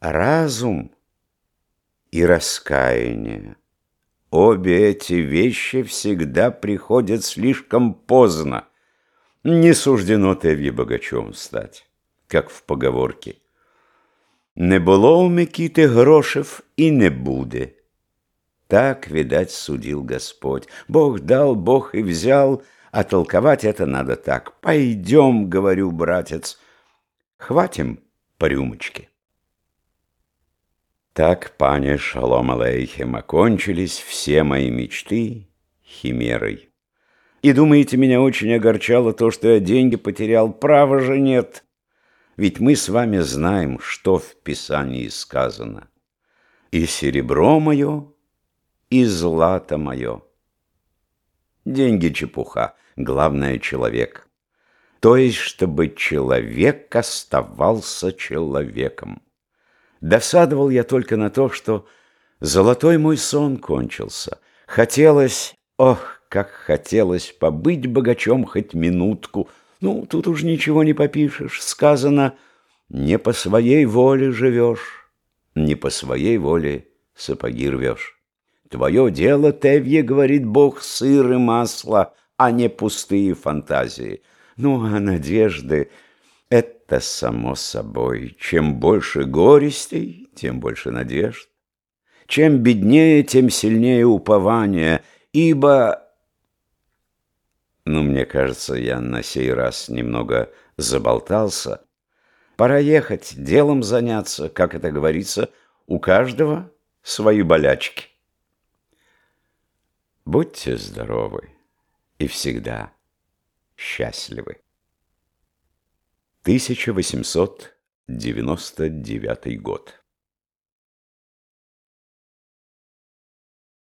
Разум и раскаяние. Обе эти вещи всегда приходят слишком поздно. Не суждено Тев'є богачом стать, как в поговорке. Не було у Микиты грошев и не буде. Так, видать, судил Господь. Бог дал, Бог и взял, а толковать это надо так. Пойдем, говорю, братец, хватим по рюмочке. Так, пане Шалом Алейхем, окончились все мои мечты химерой. И думаете, меня очень огорчало то, что я деньги потерял? Права же нет. Ведь мы с вами знаем, что в Писании сказано. И серебро мое, и злато мое. Деньги чепуха, главное — человек. То есть, чтобы человек оставался человеком. Досадовал я только на то, что золотой мой сон кончился. Хотелось, ох, как хотелось побыть богачом хоть минутку. Ну, тут уж ничего не попишешь. Сказано, не по своей воле живешь, не по своей воле сапоги рвешь. Твое дело, Тевье, говорит Бог, сыр и масло, а не пустые фантазии. Ну, а надежды это само собой. Чем больше горестей, тем больше надежд. Чем беднее, тем сильнее упование, ибо... Ну, мне кажется, я на сей раз немного заболтался. Пора ехать, делом заняться, как это говорится, у каждого свои болячки. Будьте здоровы и всегда счастливы. 1899 год.